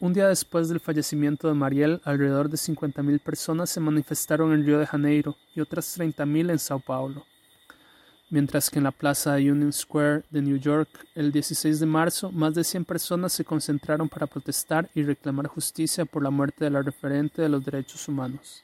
Un día después del fallecimiento de Mariel, alrededor de 50.000 personas se manifestaron en Río de Janeiro y otras 30.000 en Sao Paulo. Mientras que en la plaza Union Square de New York, el 16 de marzo, más de 100 personas se concentraron para protestar y reclamar justicia por la muerte de la referente de los derechos humanos.